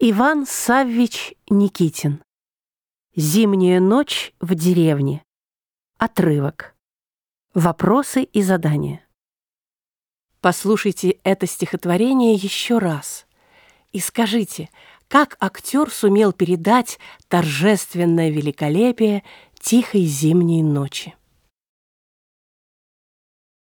Иван Саввич Никитин. Зимняя ночь в деревне. Отрывок. Вопросы и задания. Послушайте это стихотворение еще раз и скажите, как актер сумел передать торжественное великолепие тихой зимней ночи.